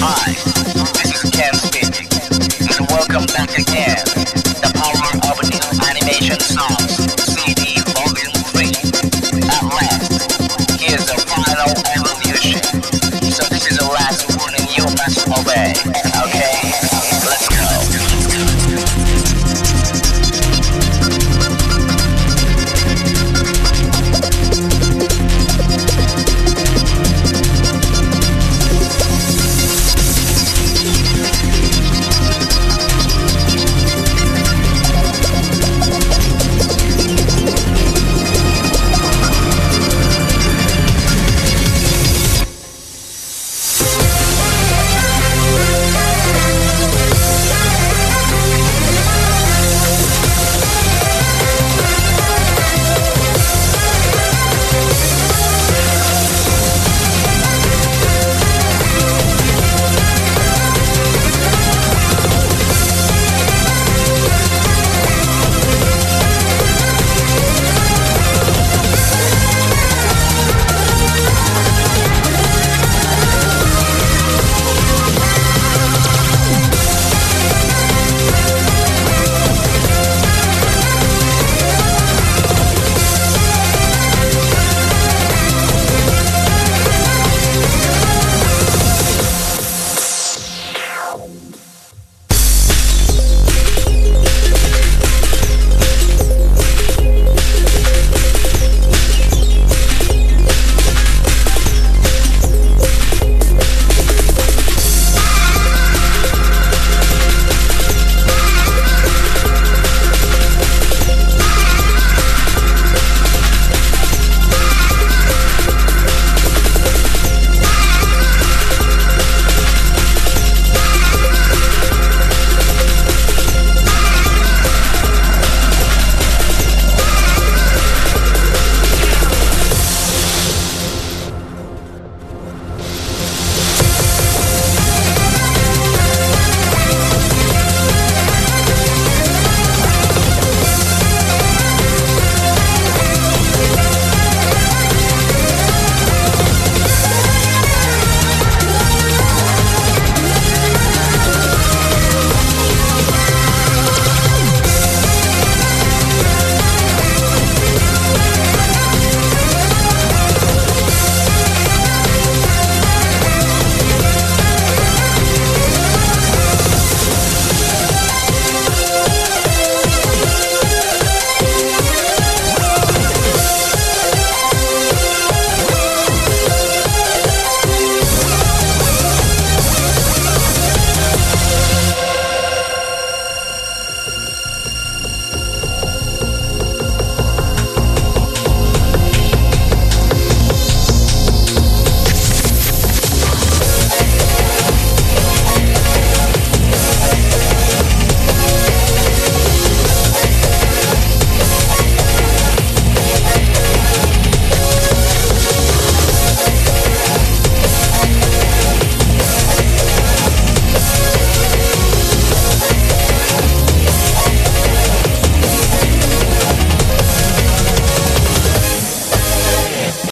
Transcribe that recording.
Hi, this is Ken speaking, and welcome back again. The power of new animation songs, CD Volume 3. At last, here's the final evolution. So this is the last obey. Okay.